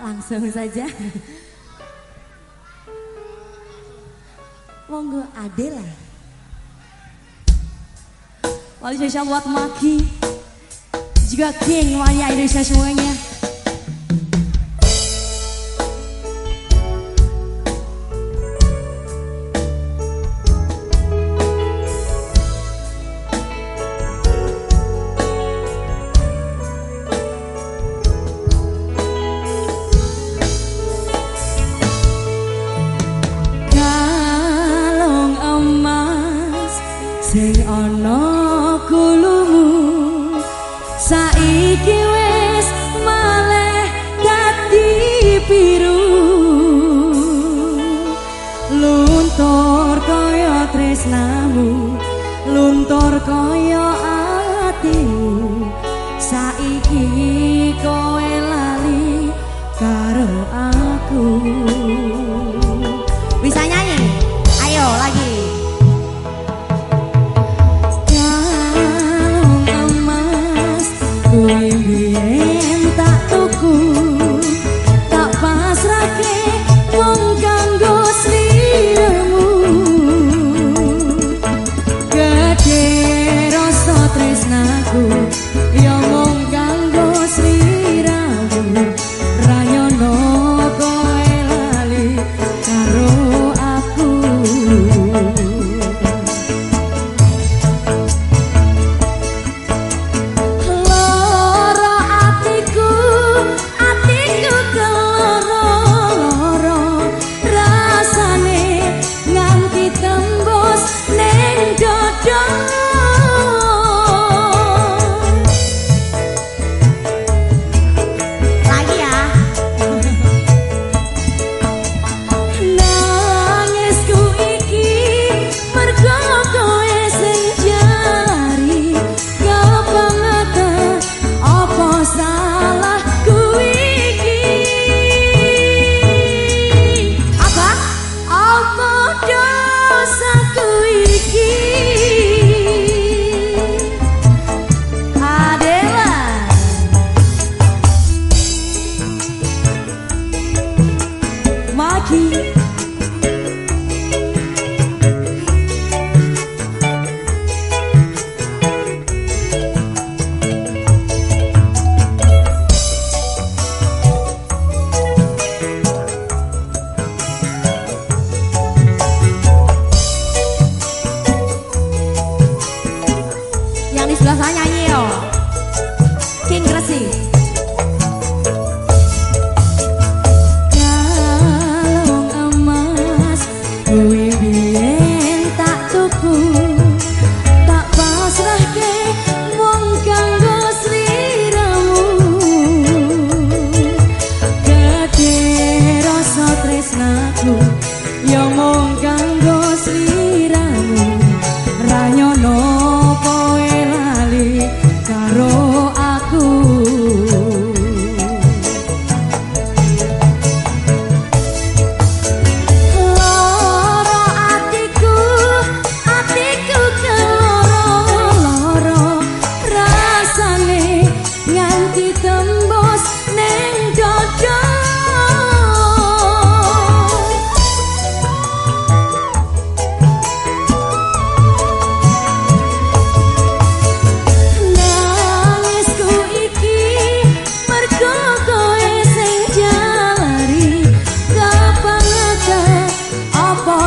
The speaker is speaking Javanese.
Langsung saja. Monggo Adela. Wali spesial buat Maki. Juga King Wali Indonesia semuanya. Ana kulumu saiki wis maleh dadi biru. Luntur kaya tresnamu luntur kaya atimu. Saiki kowe lali karo aku aku 你 baby.